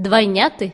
двойняты